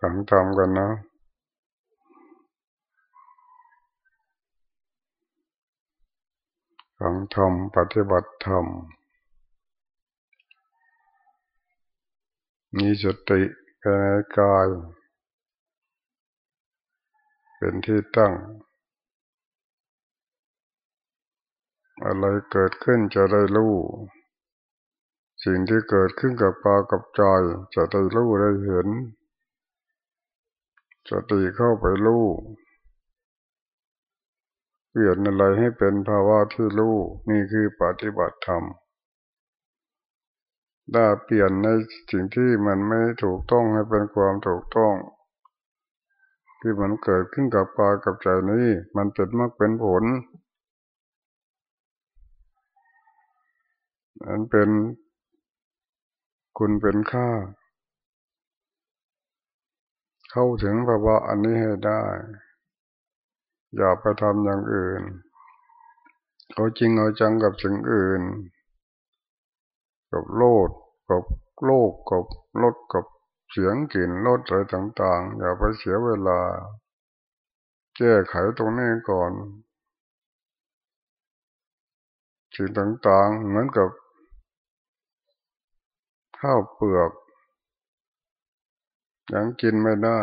ฟังทำกันนะฟังธรรมปฏิบัติธรรมมีสติภายในกาย เป็นที่ตั้ง อะไรเกิดขึ้นจะได้รู้ สิ่งที่เกิดขึ้นกับปากับใจจะได้รู้ได้เห็นสติเข้าไปรู้เปลี่ยนอะไรให้เป็นภาวะที่รู้นี่คือปฏิบัติธรรมถ้าเปลี่ยนในสิ่งที่มันไม่ถูกต้องให้เป็นความถูกต้อง ที่มันเกิดขึ้นกับปากับใจนี้ มันเป็นมากเป็นผลมันเป็น คุณเป็นค่า เข้าถึงภาวะอันนี้ให้ได้ อย่าไปทำอย่างอื่นเอาจริงเอาจังกับสิ่งอื่น กับโลดกับโลกกับรถกับเสียงกลิ่นรสอะไรต่าง ๆ อย่าไปเสียเวลา แก้ไขตรงนี้ก่อนสิ่งต่างๆเหมือนกับ ข้าวเปลือกยังกินไม่ได้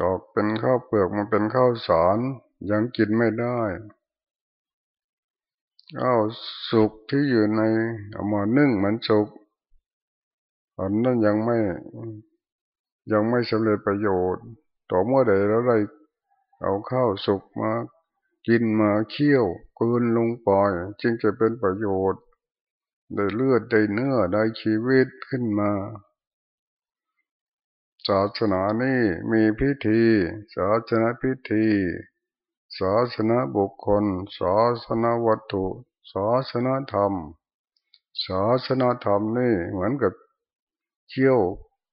ออกเป็นข้าวเปลือกมันเป็นข้าวสารยังกินไม่ได้ข้าวสุกที่อยู่ในเอามานึ่งมันสุกอันนั้นยังไม่ยังไม่สำเร็จประโยชน์ ต่อเมื่อใดแล้วได้เอาข้าวสุกมา กินมาเคี่ยวกืนลงปล่อย จึงจะเป็นประโยชน์ ได้เลือดได้เนื้อได้ชีวิตขึ้นมา ศาสนานี่มีพิธี ศาสนาพิธี ศาสนาบุคคล ศาสนาวัตถุ ศาสนาธรรม ศาสนาธรรมนี่เหมือนกับเชี่ยว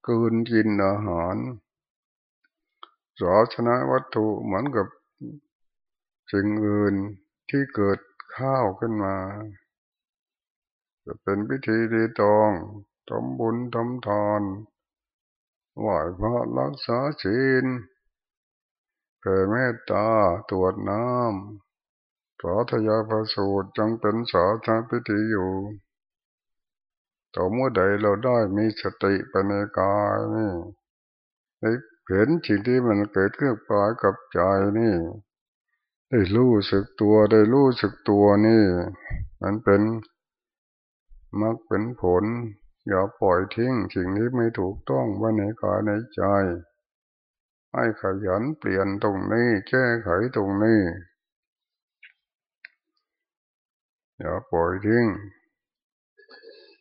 กืนกินอาหาร ศาสนาวัตถุเหมือนกับสิ่งอื่นที่เกิดข้าวขึ้นมา จะเป็นพิธีดีตองทำบุญทำทานไหว้พระรักษาศีลเผ่เมตตาตรวจน้ำสาธยาประสูตรจังเป็นสาธาพิธีอยู่ต่อเมื่อใดเราได้มีสติปในกายนี่เห็นสิ่งที่มันเกิดขึ้นปลายกับใจนี่ ได้รู้สึกตัวได้รู้สึกตัวนี่ มันเป็น มักเป็นผล อย่าปล่อยทิ้งสิ่งที่ไม่ถูกต้องไว้ในกายในใจ ให้ขยันเปลี่ยนตรงนี้แก้ไขตรงนี้ อย่าปล่อยทิ้ง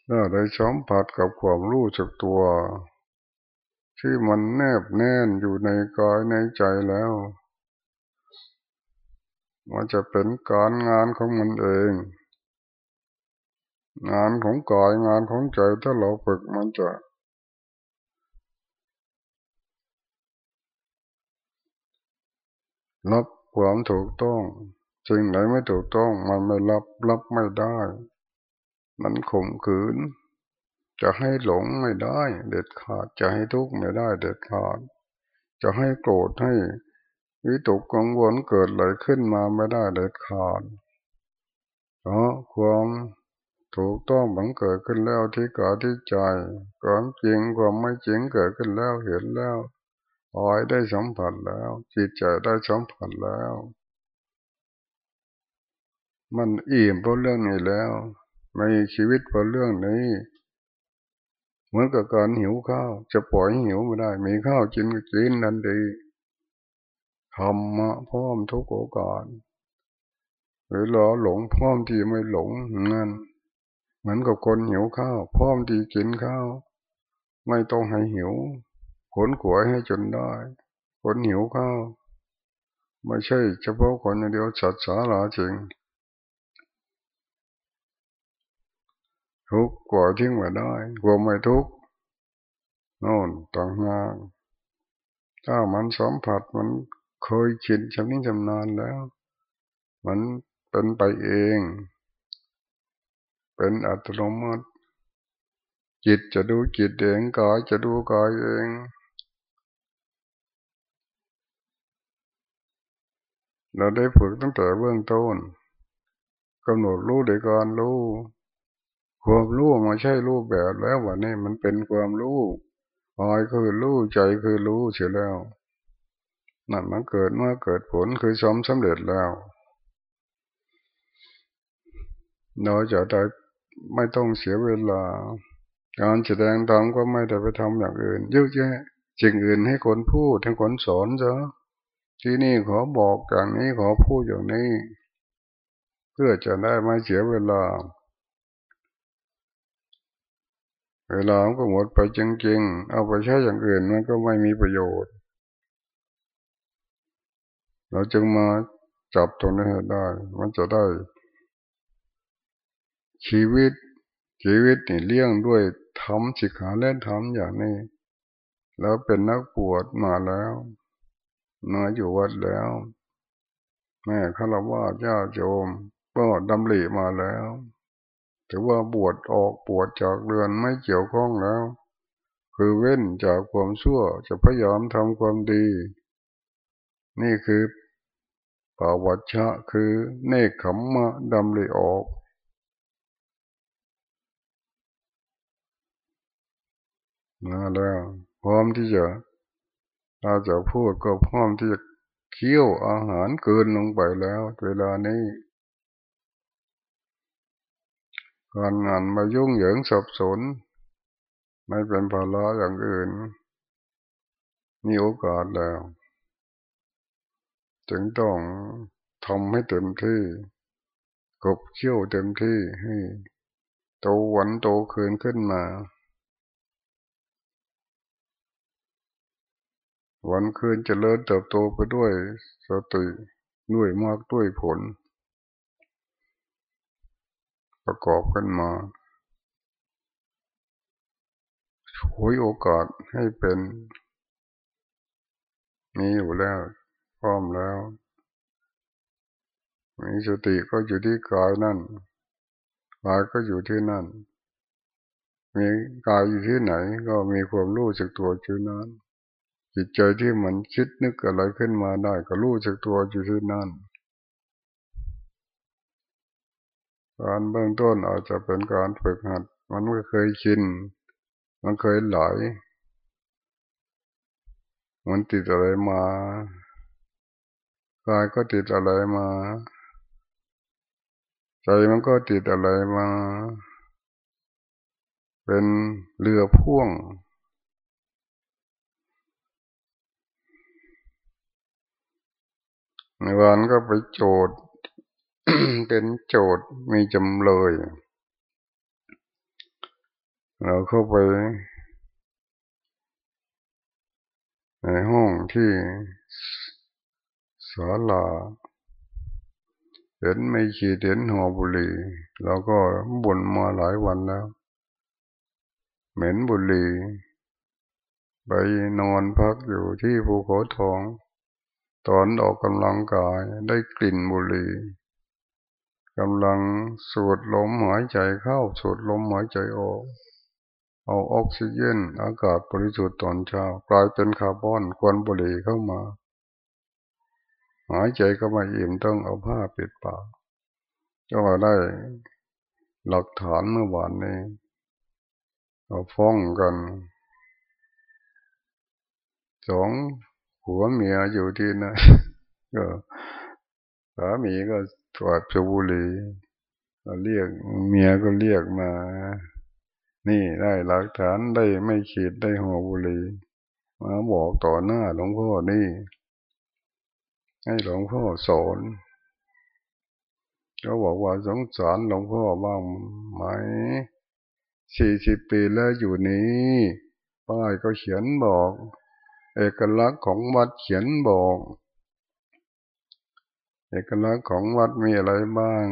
ถ้าได้สัมผัสกับความรู้สึกตัว ที่มันแนบแน่นอยู่ในกายในใจแล้วมันจะเป็นการงานของมันเอง งานของกายงานของใจถ้าเราฝึกมันจะ รับความถูกต้องจริงไหนไม่ถูกต้องมันไม่รับรับไม่ได้ มันข่มขืน จะให้หลงไม่ได้ เด็ดขาดจะให้ทุกข์ไม่ได้เด็ดขาด จะให้โกรธให้วิตกกังวลเกิดอะไรขึ้นมาไม่ได้เด็ดขาดเพราะความ ถูกต้องบังเกิดขึ้นแล้วที่กายที่ใจความจริงความไม่จริงเกิดขึ้นแล้วเห็นแล้วออยได้สัมผัสแล้ว จิตใจได้สัมผัสแล้ว มันอิ่มเพราะเรื่องนี้แล้วมีชีวิตเพราะเรื่องนี้ เหมือนกับการหิวข้าว จะปล่อยหิวไม่ได้ มีข้าวกินก็กินนันดีทำมาพร้อมทุกโอกาสเวลาหลงพร้อมที่ไม่หลงนั่น มือนกับคนหิวข้าว พร้อมที่กินข้าว ไม่ต้องให้หิว ขนขวายให้จนได้ คนหิวข้าว ไม่ใช่เฉพาะคนเดียวสัตว์สาราจริง ทุกข์กว่าทิ้งไว้ได้กว่าไม่ทุกข์โน่นต่างหากถ้ามันสัมผัสมันเคยชินชำนิชำนาญแล้ว มันเป็นไปเอง เป็นอัตโนมัติ จิตจะดูจิตเองกายจะดูกายเองเราได้ฝึกตั้งแต่เบื้องต้นกำหนดรู้โดยการรู้ความรู้มาใช่รูปแบบแล้ววันนี้มันเป็นความรู้กายคือรู้ใจคือรู้เสียแล้วนั่นมันเกิดเมื่อเกิดผลคือสมสำเร็จแล้วเราจะได้ ไม่ต้องเสียเวลา การแสดงธรรมก็ไม่ได้ไปทำอย่างอื่นเยอะแยะสิ่งอื่นให้คนพูดให้คนสอนซะที่นี่ขอบอกอย่างนี้ขอพูดอย่างนี้ เพื่อจะได้ไม่เสียเวลา เวลาก็หมดไปจริงๆ เอาไปใช้อย่างอื่นมันก็ไม่มีประโยชน์ เราจึงมาจับตรงนี้ได้ มันจะได้ ชีวิต ชีวิตนี่เลี้ยงด้วยทำสิขาและทำอย่างนี้ แล้วเป็นนักปวดมาแล้วมาอยู่วัดแล้ว แม่คารวะญาโยมก็ดำริมาแล้วถือว่าบวชออกปวดจากเรือนไม่เกี่ยวข้องแล้ว คือเว้นจากความชั่วจะพยายามทำความดี นี่คือปาวัชชะคือเนคขมมะดำริออก มาแล้ว พร้อมที่จะเราจะพูดก็พร้อมที่จะเคี้ยวอาหารเกินลงไปแล้ว เวลานี้การงานมายุ่งเหยิงสับสน ไม่เป็นภาระอย่างอื่น มีโอกาสแล้ว จึงต้องทำให้เต็มที่กบเขี้ยวเต็มที่ให้โตวันโตคืนขึ้นมา วันคืนจเจริญเติบโตไปด้วยสติด้วยมากด้วยผล ประกอบกันมาช่วยโอกาสให้เป็น มีอยู่แล้วพร้อมแล้ว มีสติก็อยู่ที่กายนั่นกายก็อยู่ที่นั่น มีกายอยู่ที่ไหนก็มีความรู้สึกตัวอยู่นั้น จิตใจที่มันคิดนึกอะไรขึ้นมาได้ ก็รู้จักตัวอยู่ที่นั่นการเบื้องต้นอาจจะเป็นการฝึกหัด มันไม่เคยชิน มันเคยไหลมันติดอะไรมากายก็ติดอะไรมา ใจมันก็ติดอะไรมา เป็นเรือพ่วง ในวันก็ไปโจทย์เป็นโจทย์มีจำเลย เราเข้าไป ในห้องที่ศาลาเห็นไม่ขีดเห็นหัวบุหรี่เราก็บ่นมาหลายวันแล้ว เหม็นบุหรี่ไปนอนพักอยู่ที่ภูเขาทอง ตอนออกกำลังกายได้กลิ่นบุหรี่กำลังสูดลมหายใจเข้าสูดลมหายใจออก เอาออกซิเจนอากาศบริสุทธิ์ตอนเช้ากลายเป็นคาร์บอนควันบุหรี่เข้ามา หายใจก็ไม่อิ่มต้องเอาผ้าปิดปากก็ได้หลักฐานเมื่อวานนี้เราฟ้องกันสอง หัวเมียอยู่ที่นั่นก็สามีก็ตรวจชบุรีเรียกเมียก็เรียกมา นี่ได้หลักฐานได้ไม่ขีดได้หัวบุรีมาบอกต่อหน้าหลวงพ่อนี่ ให้หลวงพ่อสอนเขาบอกว่าสงสารหลวงพ่อบ้างไหมสี่สิบปีแล้วอยู่นี้ป้ายก็เขียนบอก เอกลักษณ์ของวัดเขียนบอกเอกลักษณ์ของวัดมีอะไรบ้าง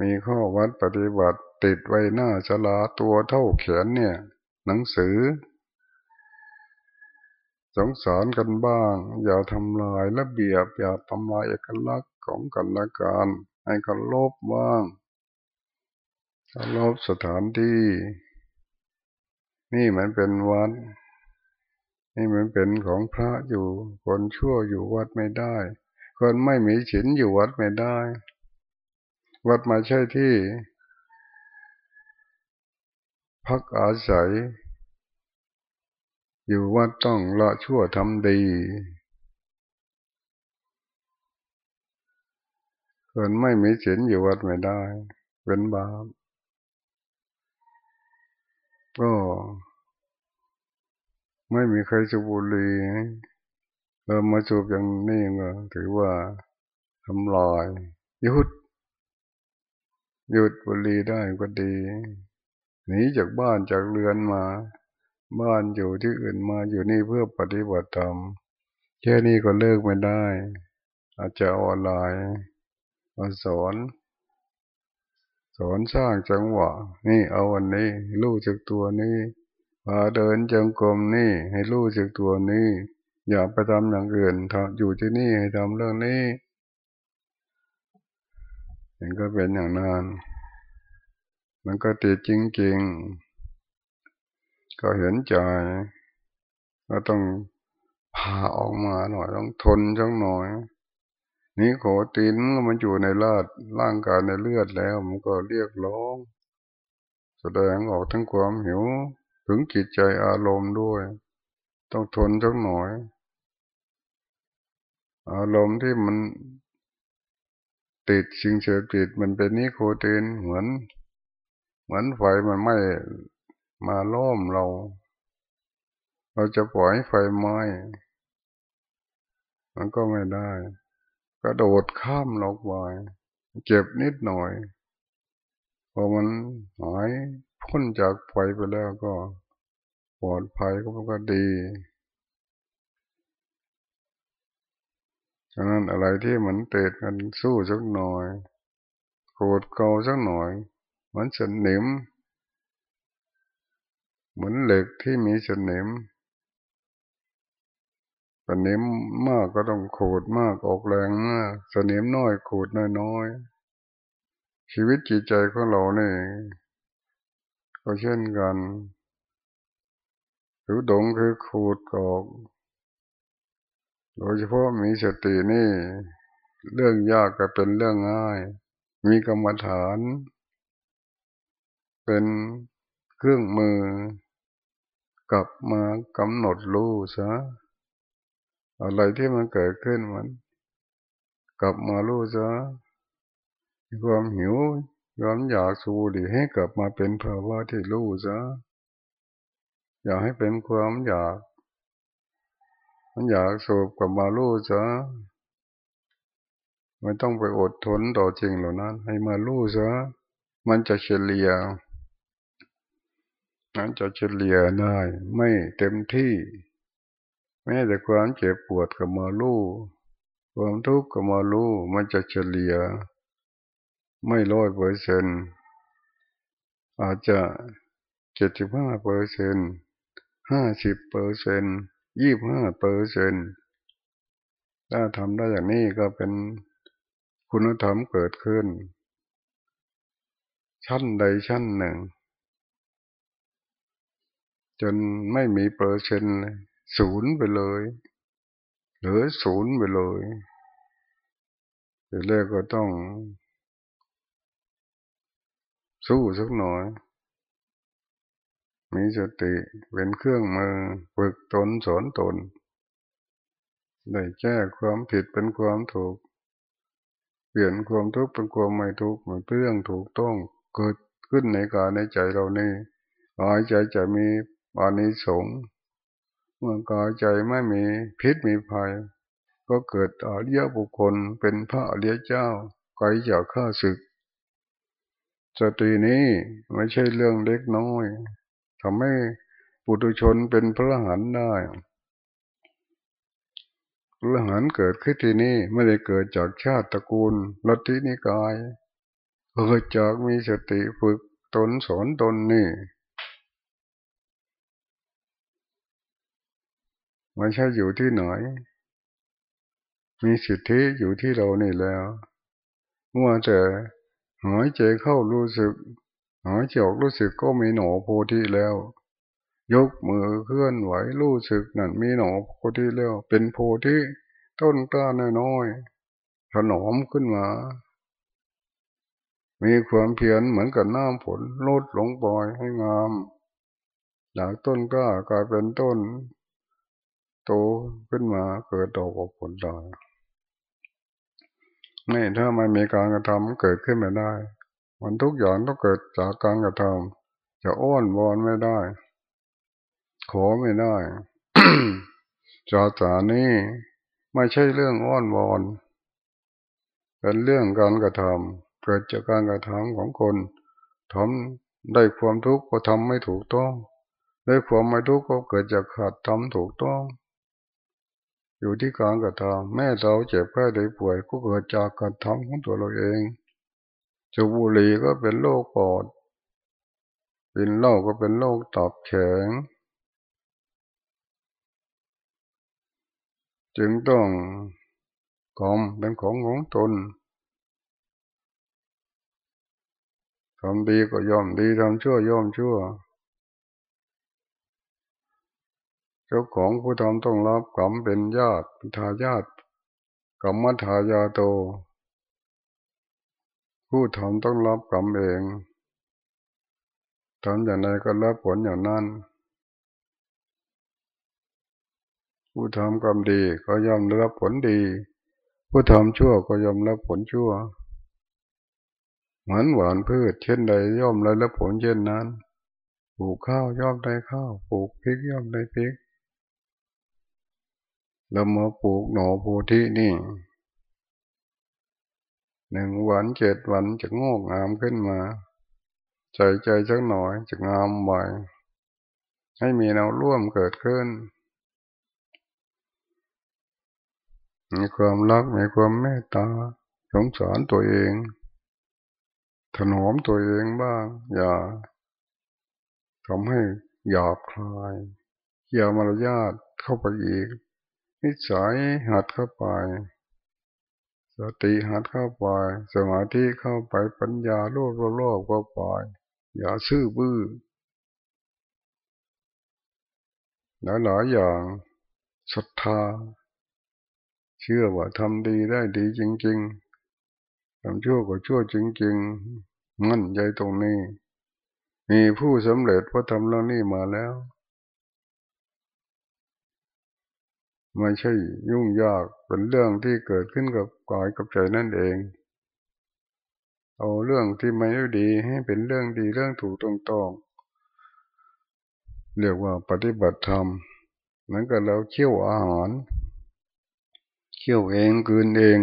มีข้อวัดปฏิบัติติดไว้หน้าฉลาตัวเท่าเขียนเนี่ย หนังสือ สงสารกันบ้าง อย่าทำลายระเบียบ อย่าทำลายเอกลักษณ์ของกันและกันให้กันลบบ้างรอบสถานที่ นี่มันเป็นวัด นี่มันเป็นของพระอยู่ คนชั่วอยู่วัดไม่ได้ คนไม่มีศีลอยู่วัดไม่ได้ วัดมาใช่ที่ พักอาศัย อยู่วัดต้องละชั่วทำดีคนไม่มีศีลอยู่วัดไม่ได้ เป็นบาป ก็ไม่มีใครสูบบุหรี่เรามาสูบอย่างนี้ก็ถือว่าทำลายยุด หยุดบุหรี่ได้ก็ดีหนีจากบ้านจากเรือนมา บ้านอยู่ที่อื่นมาอยู่นี่เพื่อปฏิบัติธรรมแค่นี้ก็เลิกไม่ได้ อาจจะออนไลน์มาสอน สอนสร้างจังหวะ นี่เอาวันนี้รู้จักตัวนี้พาเดินจงกรมนี่ ให้รู้จักตัวนี้ อย่าไปทำอย่างอื่นทำอยู่ที่นี่ให้ทำเรื่องนี้มันก็เป็นอย่างนั้น มันก็ติดจริงๆ ก็เห็นใจ ก็ต้องพาออกมาหน่อย ต้องทนจังหน่อย นี่โคตินมันอยู่ในลาดร่างกายในเลือดแล้ว มันก็เรียกร้อง แสดงออกทั้งความหิว ถึงจิตใจอารมณ์ด้วย ต้องทนจังหน่อย อารมณ์ที่มันติดสิ่งเสพติดมันเป็นนิโคตินเหมือน เหมือนไฟมันไม่มาล้อมเรา เราจะปล่อยไฟไหม้มันก็ไม่ได้ กระโดดข้ามลงไปเจ็บนิดหน่อย พอมันหายพ้นจากไฟไปแล้วก็ปลอดภัยก็ก็ดีฉะนั้นอะไรที่มันเตะกันสู้สักหน่อยโกรธเกาสักหน่อย มันสนิม เหมือนเหล็กที่มีสนิม สนิมมากก็ต้องขูดมากออกแรงมากสนิมน้อยขูดน้อยๆชีวิตจิตใจของเราเนี่ยก็เช่นกันหรือดงคือขูดกอกโดยเฉพาะมีสตินี่ เรื่องยากก็เป็นเรื่องง่าย มีกรรมฐาน เป็นเครื่องมือกลับมากำหนดรู้ซะ อะไรที่มันเกิดขึ้นมัน กลับมารู้ซะความหิวความอยากสูดีให้กลับมาเป็นภาวะที่รู้ซะอยากให้เป็นความอยาก มันอยากสูบกลับมารู้ซะไม่ต้องไปอดทนต่อจริงเหล่านั้น ให้มารู้ซะมันจะเฉลี่ยมันจะเฉลี่ยได้ไม่เต็มที่ แม้แต่ความเจ็บปวดกับมาลู่ความทุกข์กับมาลู่มันจะเฉลี่ย ไม่ร้อยเปอร์เซนอาจจะเจ็ดสิบห้าเปอร์เซนห้าสิบเปอร์เซนยี่บห้าเปอร์เซนถ้าทำได้อย่างนี้ก็เป็นคุณธรรมเกิดขึ้น ชั้นใดชั้นหนึ่ง จนไม่มีเปอร์เซนต์ ศูนย์ไปเลยเหลือศูนย์ไปเลยแต่แรกก็ต้อง สู้สักหน่อย มีสติเป็นเครื่องมือฝึกตนสอนตน ได้แก้ความผิดเป็นความถูก เปลี่ยนความทุกข์เป็นความไม่ทุกข์มันเรื่องถูกต้องเกิดขึ้นในกายในใจเรานี่กายใจจะมีอานิสงส์ เมื่อกายใจไม่มีพิษมีภัย ก็เกิดอริยบุคคลเป็นพระอริยเจ้าไกลจากข้าศึกสตินี้ไม่ใช่เรื่องเล็กน้อยทำให้ปุถุชนเป็นพระหันได้พระหันเกิดขึ้นที่นี่ไม่ได้เกิดจากชาติตระกูลลัทธินิกายเกิดจากมีสติฝึกตนสอนตนนี่ ไม่ใช่อยู่ที่ไหน มีสิทธิอยู่ที่เรานี่แล้วเมื่อแต่หายใจเข้ารู้สึก หายใจออกรู้สึกก็มีหนอโพธิแล้ว ยกมือเคลื่อนไหวรู้สึกนั่นมีหนอโพธิแล้ว เป็นโพธิต้นกล้าน้อยๆถนอมขึ้นมา มีความเพียรเหมือนกับน้ำฝนลดลงปล่อยให้งามจากต้นกล้ากลายเป็นต้น โตขึ้นมาเกิดดอกออกผลได้ไม่ถ้าไม่มีการกระทำเกิดขึ้นไม่ได้ มันทุกอย่างต้องเกิดจากการกระทำจะอ้อนวอนไม่ได้ ขอไม่ได้จาจานี้ไม่ใช่เรื่องอ้อนวอน เป็นเรื่องการกระทำเกิดจากการกระทำของคนทำได้ความทุกข์ก็ทำไม่ถูกต้อง ได้ความไม่ทุกข์ก็เกิดจากขาดทำถูกต้อง อยู่ที่การกระทำแม่เราเจ็บแค่ได้ป่วยก็เกิดจากการทำของตัวเราเองจูบุหรี่ก็เป็นโรคปอดเป็นโรคก็เป็นโรคตับแข็ง จึงต้องกรรมเป็นของของตนทำดีก็ยอมดีทำชั่วยอมชั่ว เจ้าของผู้ทำต้องรับกรรมเป็นญาติทายาทกรรมทายาโต ผู้ทำต้องรับกรรมเองทำอย่างไรก็รับผลอย่างนั้น ผู้ทำกรรมดีก็ย่อมรับผลดี ผู้ทำชั่วก็ย่อมรับผลชั่ว เหมือนหวานพืช เช่นใดย่อมได้รับผลเช่นนั้น ปลูกข้าวย่อมได้ข้าว ปลูกพริกย่อมได้พริก เรามาปลูกหน่อโพธินี่หนึ่งวันเจ็ดวันจะงอกงามขึ้นมา ใจใจสักหน่อยจะงามใหม่ให้มีแนวร่วมเกิดขึ้น มีความรักมีความเมตตาสงสารตัวเอง ถนอมตัวเองบ้าง อย่าทำให้หยาบคลายเกี่ยวมารยาทเข้าไปอีก นิสัยหัดเข้าไป สติหัดเข้าไป สมาธิเข้าไปปัญญาโลภโลภเข้าไป อย่าซื่อบื้อหลายหลายอย่างศรัทธา เชื่อว่าทำดีได้ดีจริง ๆทำชั่วก็ชั่วจริง ๆ มั่นใจตรงนี้ มีผู้สำเร็จเพราะทำเรื่องนี้มาแล้ว ไม่ใช่ยุ่งยากเป็นเรื่องที่เกิดขึ้นกับกายกับใจนั่นเอง เอาเรื่องที่ไม่ดีให้เป็นเรื่องดีเรื่องถูกตรงต้องเรียกว่าปฏิบัติธรรมเหมือนกับเราเคี่ยวอาหารเคี่ยวเองกืนเอง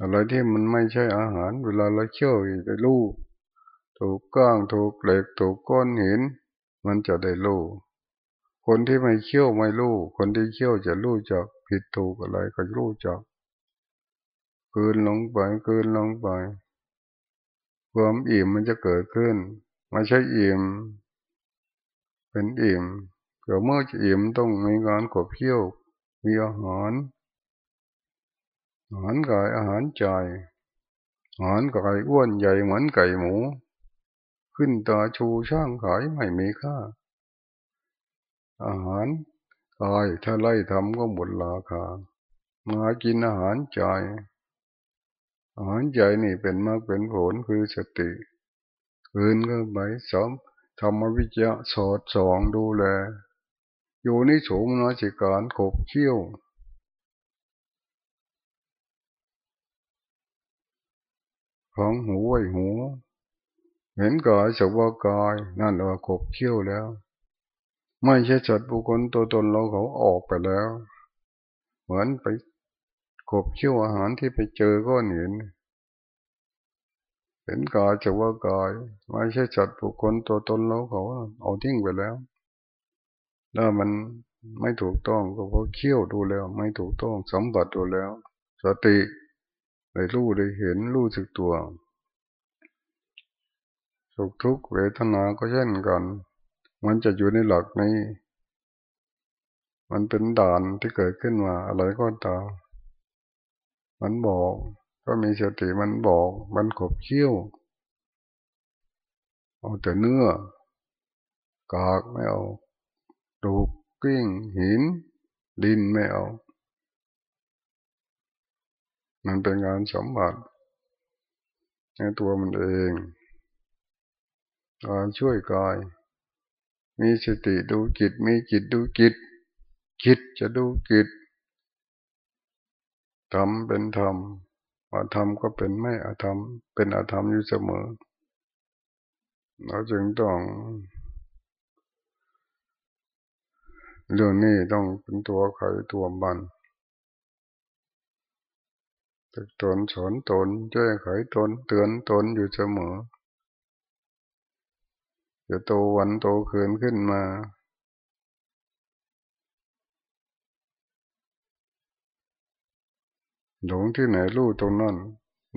อะไรที่มันไม่ใช่อาหาร เวลาเราเคี่ยวได้รู้ถูกก้างถูกเหล็กถูกก้อนหิน มันจะได้รู้ คนที่ไม่เคี่ยวไม่รู้ คนที่เคี่ยวจะรู้จักผิดถูกอะไรก็รู้จักคืนลงไปคืนลงไปความอิ่มมันจะเกิดขึ้นไม่ใช่อิ่ม เป็นอิ่มเกิดเมื่อจะอิ่มต้องมีงานกบเคี่ยวมีอาหารอาหารกายอาหารใจอาหารกายอ้วนใหญ่เหมือนไก่หมู ขึ้นตาชูช่างขายไม่มีค่า อาหารกายถ้าไล่ทำก็หมดราคามากินอาหารใจอาหารใจนี่เป็นมากเป็นผลคือสติคืนก็ไปสมธรรมวิจยะสอดส่องดูแล อยู่ในโฉมนาจิการขบเขี้ยวของหูไว้หู เห็นกายสักว่ากาย นั่นเราขบเขี้ยวแล้ว ไม่ใช่จัดบุคคลตัวตนเราเขาออกไปแล้ว เหมือนไปขบเคี้ยวอาหารที่ไปเจอก็เห็นเห็นกายจะว่ากายไม่ใช่จัดบุคคลตัวตนเราเขาเอาทิ้งไปแล้วถ้ามันไม่ถูกต้องก็เพราะเคี้ยวดูแล้ว ไม่ถูกต้องสัมผัสดูแล้ว สติได้รู้ได้เห็นรู้สึกตัวสุขทุกข์เวทนาก็เช่นกัน มันจะอยู่ในหลักนี้ มันเป็นด่านที่เกิดขึ้นมา อะไรก็ตาม มันบอก ก็มีสติมันบอก มันขบเคี้ยว เอาแต่เนื้อ กากไม่เอาดูกกิ้งหิน ดินไม่เอา มันเป็นงานสมบัติในตัวมันเองการช่วยกาย มีสติดูจิต มีจิตดูจิต จิตจะดูจิตทำเป็นธรรมอาธรรมก็เป็นไม่อาธรรม เป็นอาธรรมอยู่เสมอ เราจึงต้องเรื่องนี้ต้องเป็นตัวใครตัวมันตึกตนสอนตนช่วยไขตนเตือนตนอยู่เสมอ จะโตวันโตคืนขึ้นมา หลงที่ไหนรู้ตรงนั้น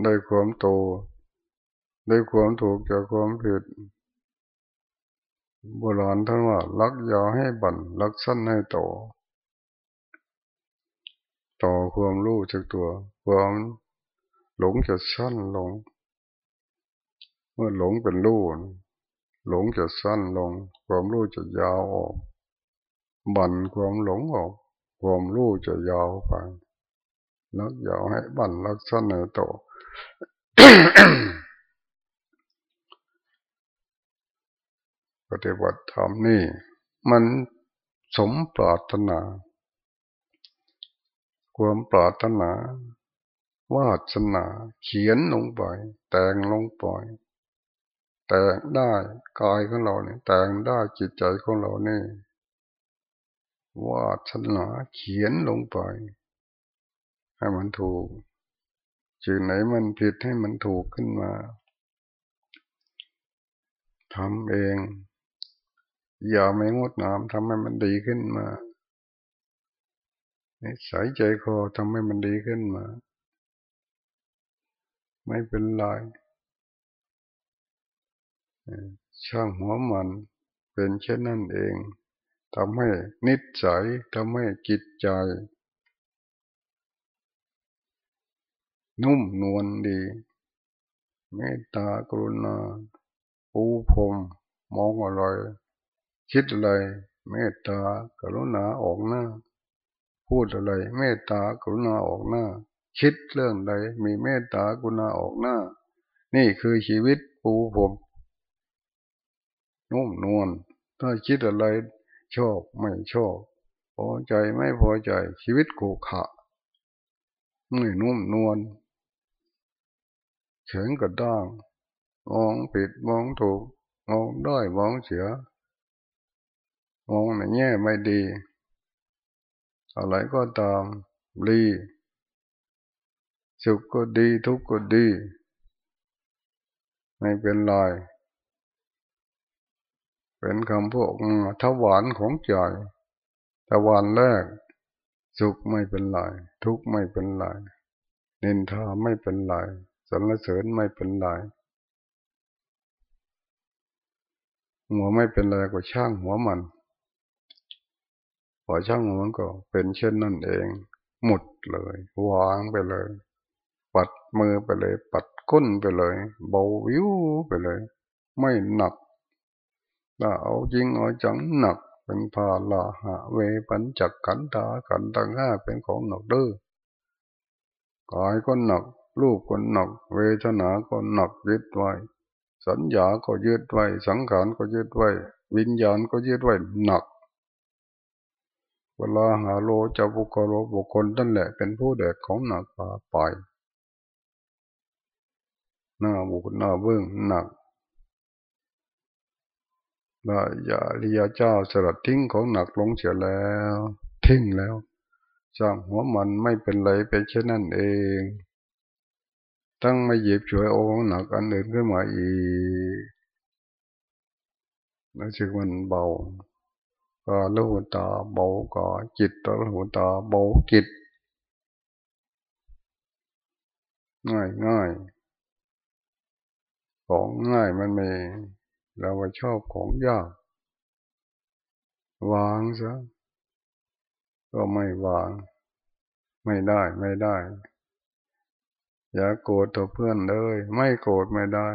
ได้ความโต ได้ความถูกจากความผิดโบราณท่านว่าลักยาวให้บั่นลักสั้นให้โต ต่อความรู้จากตัว ความหลงจะสั้นลง เมื่อหลงเป็นรู้ หลงจะสั้นลง ความรู้จะยาวออกบั่นความหลงออก ความรู้จะยาวไปลักยาวให้บั่นลักสั้นให้โตปฏิบัติธรรมนี่ มันสมปรารถนา ความปรารถนาวาสนา เขียนลงไป แต่งลงไป แต่งได้กายของเราเนี่ย แต่งได้จิตใจของเราเนี่วาสนาเขียนลงไป ให้มันถูกจุดไหนมันผิดให้มันถูกขึ้นมาทำเอง อย่าไม่งดงามทำให้มันดีขึ้นมาใส่ใจคอทำให้มันดีขึ้นมา ไม่เป็นไร ช่างหัวมันเป็นเช่นนั่นเองทำให้นิสัยทำให้จิตใจ นุ่มนวลดี เมตตากรุณาปูพรมมองอะไรคิดอะไร เมตตากรุณาออกหน้า พูดอะไร เมตตากรุณาออกหน้า คิดเรื่องใดมีเมตตากรุณาออกหน้า นี่คือชีวิตปูผม นุ่มนวลถ้าคิดอะไรชอบไม่ชอบพอใจไม่พอใจชีวิตขูขะไม่นุ่มนวลเฉิงกระด้างมองผิดมองถูกมองได้มองเสียมองในแง่ไม่ดี อะไรก็ตามดีสุขก็ดีทุกข์ก็ดี ไม่เป็นไร เป็นคำพวกทวารของใจทวารแรก สุขไม่เป็นไรทุกข์ไม่เป็นไรนินทาไม่เป็นไรสรรเสริญไม่เป็นไรหัวไม่เป็นไรก็ช่างหัวมันพอช่างหัวมันก็เป็นเช่นนั่นเอง หมดเลยวางไปเลย ปัดมือไปเลย ปัดก้นไปเลย เบาวิวไปเลย ไม่หนัก ถ้าเอาจริงเอาจังหนักเป็นพาลาหะเวปัญจักขันธาขันธ์ห้าเป็นของหนักดื้อกายก็หนักรูปก็หนัก เวทนาก็หนักยึดไว้ สัญญาก็ยึดไว้ สังขารก็ยึดไว้ วิญญาณก็ยึดไว้หนัก เวลาหาโลจะบุคโลบุคคลนั่นแหละเป็นผู้เด็กของหนักพาไปหน้าบุคหน้าเบื้องหนัก ว่าอย่าริยาเจ้าสลัดทิ้งของหนักลงเสียแล้ว ทิ้งแล้วสร้างหัวมันไม่เป็นไรเป็นเช่นนั้นเอง ตั้งไม่หยิบฉวยโอ้ของหนักอันอื่นขึ้นมาอีกรู้สึกมันเบาก็ลูกตาเบาก็จิตต่อลูตาเบาจิตง่ายง่ายของง่ายมันไม่ เราชอบของยาก วางซะก็ไม่วาง ไม่ได้ไม่ได้ อย่าโกรธตัวเพื่อนเลย ไม่โกรธไม่ได้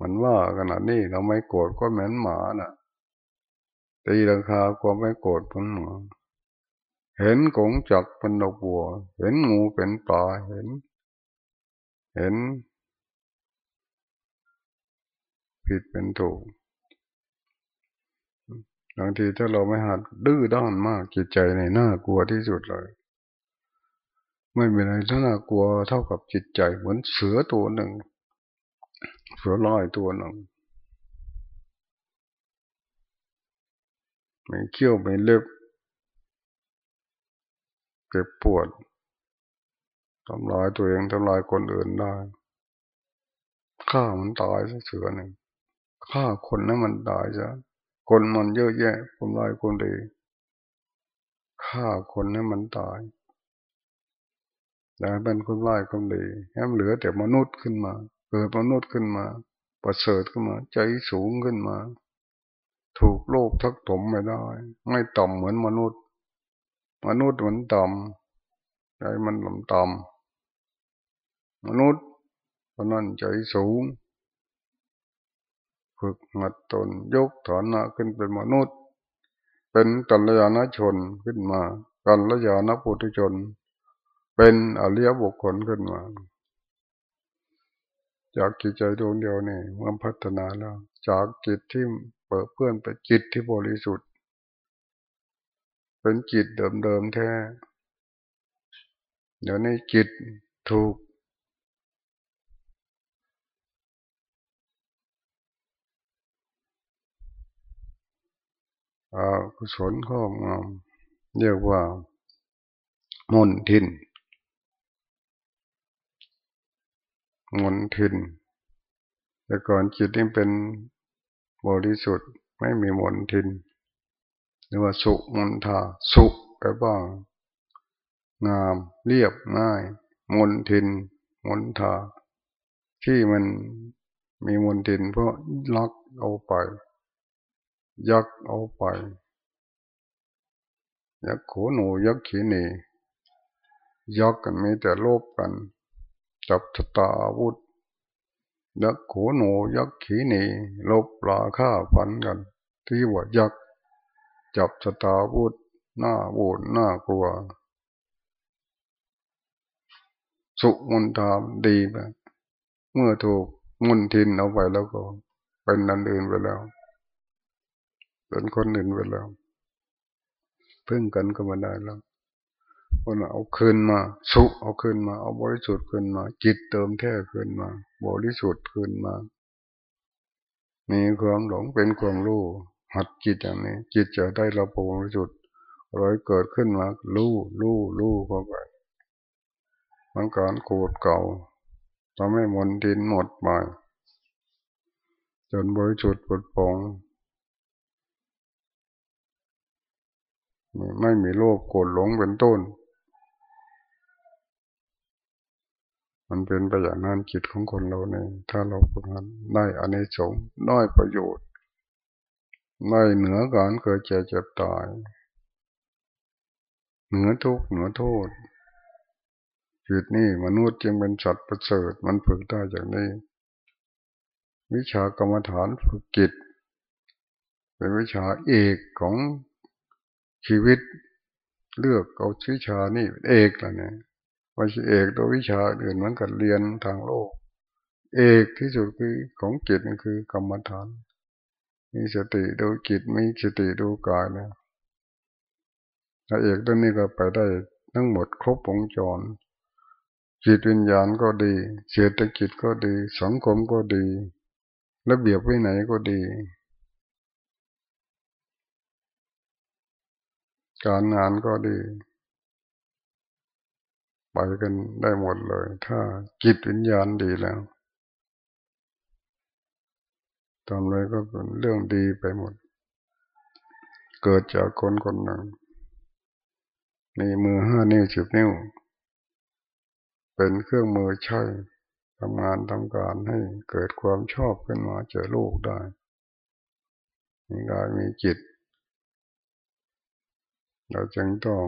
มันว่าขนาดนี้เราไม่โกรธก็เหมือนหมาน่ะตีราคาความไม่โกรธเป็นหมาเห็นกงจักเป็นดอกบัว เห็นงูเป็นปลาเห็น เห็น ผิดเป็นถูกบางทีถ้าเราไม่หัดดื้อด้านมากจิตใจในน่ากลัวที่สุดเลย ไม่มีอะไรที่น่ากลัวเท่ากับจิตใจเหมือนเสือตัวหนึ่ง เสือลอยตัวหนึ่งไม่เขี้ยวไม่เล็บเก็บปวดทำลายตัวเองทำลายคนอื่นได้ฆ่ามันตายเสือหนึ่ง ฆ่าคนนั้นมันตายซะคนมันเยอะแยะทำลายคนดีฆ่าคนนั้นมันตายแต่เป็นคนร้ายคนดีแค่เหลือแต่มนุษย์ขึ้นมา เกิดมนุษย์ขึ้นมา ประเสริฐขึ้นมา ใจสูงขึ้นมา ถูกโลกทักถมไม่ได้ ไม่ต่ำเหมือนมนุษย์ มนุษย์เหมันต่ำใจมันต่ำต่ำมนุษย์เพราะนั้นใจสูง ฝึกหัดตนยกฐานะขึ้นเป็นมนุษย์ เป็นกัลยาณชนขึ้นมา กัลยาณปุถุชน เป็นอริยบุคคลขึ้นมา จากจิตใจดวงเดียวนี่มันพัฒนาแล้ว จากจิตที่เปิดเพื่อนไปจิตที่บริสุทธิ์ เป็นจิตเดิมๆแท้เดี๋ยวนี้จิตถูก อกุศลข้องามเรียกว่ามนทินมนทิน แต่ก่อนจิตนี่เป็นบริสุทธิ์ไม่มีมนทิน หรือว่าสุมนทาสุแปลว่างามเรียบง่าย มนทิน มนทาที่มันมีมนทินเพราะลักเอาไป ยักเอาไป ยักโขหนูยักขีนียักกันมีแต่โลภกัน จับชะตาอาวุธ ยักษ์โขโนยักษ์ขีนีลบปลาฆ่าฟันกัน ที่ว่ายักษ์จับชะตาอาวุธหน้าโวนหน้ากลัว สุมุนทามดีไปเมื่อถูกมุนทินเอาไปแล้วก็ เป็นนันอื่นไปแล้ว เป็นคนอื่นไปแล้วพึ่งกันก็มาได้แล้วคนเอาคืนมา สุเอาคืนมา เอาบริสุทธิ์คืนมา จิตเติมแท้คืนมา บริสุทธิ์คืนมา มีความหลงเป็นความรู้หัดจิตอย่างนี้ จิตจะได้ระบบริสุทธิ์ร้อยเกิดขึ้นมารู้รู้รู้เข้าไปมันการโกรธเก่าทำให้มนดินหมดไปจนบริสุทธิ์ปลดปอง ไม่มีโลภโกรธหลงเป็นต้น มันเป็นไปอย่างนั้นจิตของคนเราเนี่ยถ้าเราฝึกหัดได้อานิสงส์ได้ประโยชน์ได้เหนือการเกิดเจ็บเจ็บตาย เหนือทุกข์เหนือโทษจิตนี่มนุษย์จึงเป็นสัตว์ประเสริฐมันฝึกได้อย่างนี้ วิชากรรมฐานฝึกจิต เป็นวิชาเอกของ ชีวิตเลือกเอาวิชานี่เอกล้วเนี่ยวิชาเอกตัววิชาอื่นเหมือนกับเรียนทางโลก เอกที่สุดคือของจิตนั่นคือกรรมฐาน มีสติดูจิตมีสติดูกายนะถ้าเอกตัวนี้ก็ไปได้ทั้งหมดครบวงจร จิตวิญญาณก็ดี เศรษฐกิจก็ดี สังคมก็ดี ระเบียบวินัยก็ดี การงานก็ดี ไปกันได้หมดเลย ถ้าจิตวิญญาณดีแล้วทำอะไรก็เป็นเรื่องดีไปหมด เกิดจากคนคนหนึ่งมีมือห้านิ้วสิบนิ้ว เป็นเครื่องมือใช้ทำงานทำการให้เกิดความชอบขึ้นมาเจอลูกได้ มีกายมีจิต เราจึงต้อง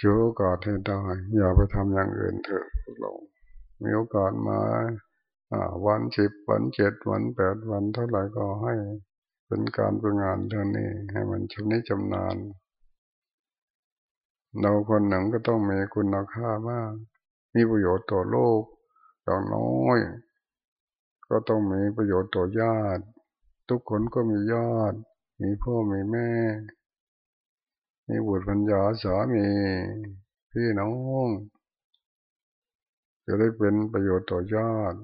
ช่วยโอกาสให้ได้ อย่าไปทำอย่างอื่นเถอะพวกเรามีโอกาสมาวันสิบวันเจ็ดวันแปดวันเท่าไหร่ก็ให้เป็นการเป็นงานเรื่องนี้ ให้มันชำนิชำนาญเราคนหนึ่งก็ต้องมีคุณค่ามาก มีประโยชน์ต่อโลกอย่างน้อย ก็ต้องมีประโยชน์ต่อญาติ ทุกคนก็มีญาติ มีพ่อมีแม่ มีบุตรปัญญาสามีพี่น้อง จะได้เป็นประโยชน์ต่อญาติ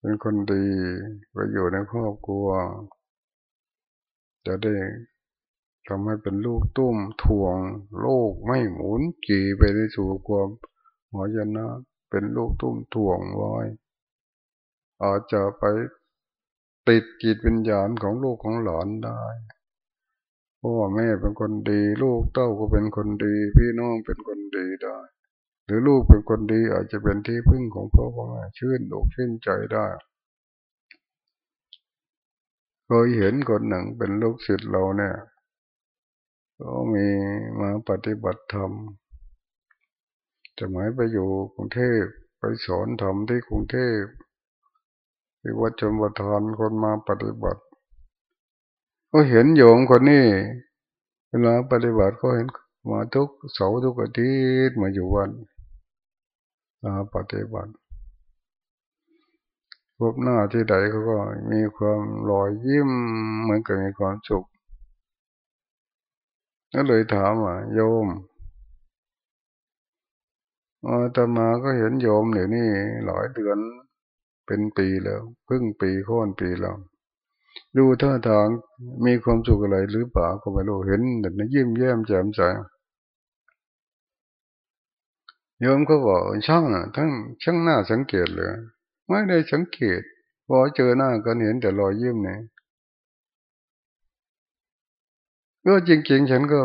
เป็นคนดีไปอยู่ในครอบครัว จะได้ทำให้เป็นลูกตุ้มถ่วง โลกไม่หมุนกี่ไปในสู่ความหอยนะ เป็นลูกตุ้มถ่วงไว้อาจจะไป ติดจิตวิญญาณของลูกของหลานได้พ่อแม่เป็นคนดี ลูกเต้าก็เป็นคนดี พี่น้องเป็นคนดีได้ หรือลูกเป็นคนดีอาจจะเป็นที่พึ่งของพ่อพ่อแม่ชื่นอกชื่นใจได้เคยเห็นคนหนึ่งเป็นลูกศิษย์เราเนี่ยก็มีมาปฏิบัติธรรมจะหมายไปอยู่กรุงเทพไปสอนธรรมที่กรุงเทพ ที่วัชมประทานคนมาปฏิบัติ ก็เห็นโยมคนนี้เวลาปฏิบัติก็เห็นมาทุกเสาร์ทุกอาทิตย์มาอยู่วันมาปฏิบัติพบหน้าที่ใดเขาก็มีความรอยยิ้มเหมือนกับมีความสุขก็เลยถามว่าโยมอาตมาก็เห็นโยมเดี๋ยวนี้หลายเดือน เป็นปีแล้วพึ่งปีโค่นปีแล้วดูท่าทางมีความสุขอะไรหรือเปล่าก็ไม่รู้เห็นแต่ยิ้มแย้มแจ่มใสโยมก็บอกช่างนะทั้งช่างหน้าสังเกตเลยไม่ได้สังเกตพอเจอหน้าก็เห็นแต่รอยยิ้มเนี่ยก็จริงๆ ฉันก็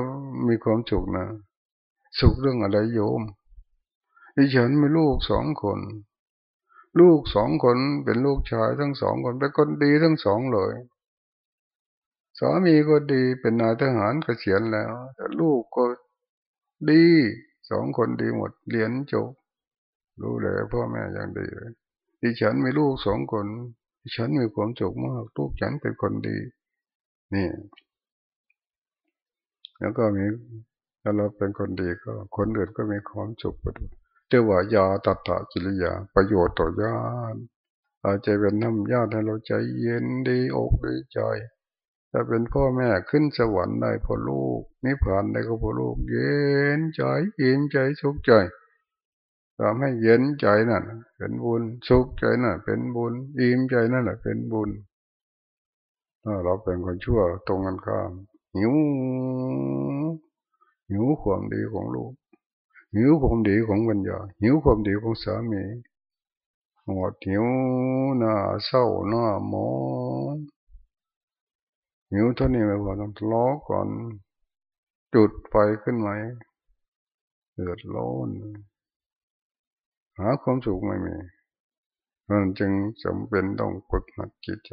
มีความสุขนะ สุขเรื่องอะไรโยมดิฉันมีลูกสองคน ลูกสองคนเป็นลูกชายทั้งสองคนเป็นคนดีทั้งสองเลยสามีก็ดีเป็นนายทหารเกษียณแล้ว แต่ลูกก็ดีสองคนดีหมดเรียนจบรู้เลยพ่อแม่ย่างดีเลยดิฉันมีลูกสองคนดิฉันมีความสุขมากลูกฉันเป็นคนดี นี่ แล้วก็มีถ้าเราเป็นคนดีก็ คนอื่นก็มีความสุขไปด้วย เรียกว่ายาตัดถากิริยา ประโยชน์ต่อญาติอาจจะเป็นน้ำญาติให้เราใจเย็นดีอกดีใจถ้าเป็นพ่อแม่ขึ้นสวรรค์ได้พอลูกนิพพานได้ก็พอลูก เย็นใจอิ่มใจสุขใจทำให้เย็นใจนั่นเป็นบุญสุขใจนั่นเป็นบุญอิ่มใจนั่นแหละเป็นบุญเราเป็นคนชั่วตรงกันข้ามหิวหิวความดีของลูก หิวความดีของวิญญาหิวความดีของสามีหมดหิวหน้าเศร้าหน้าหมองหิวเท่านี้ไม่พอต้องล้อก่อน จุดไฟขึ้นไหมเดือดร้อนหาความสุขไม่มีมันจึงจำเป็นต้องฝึกหัดจิตใจ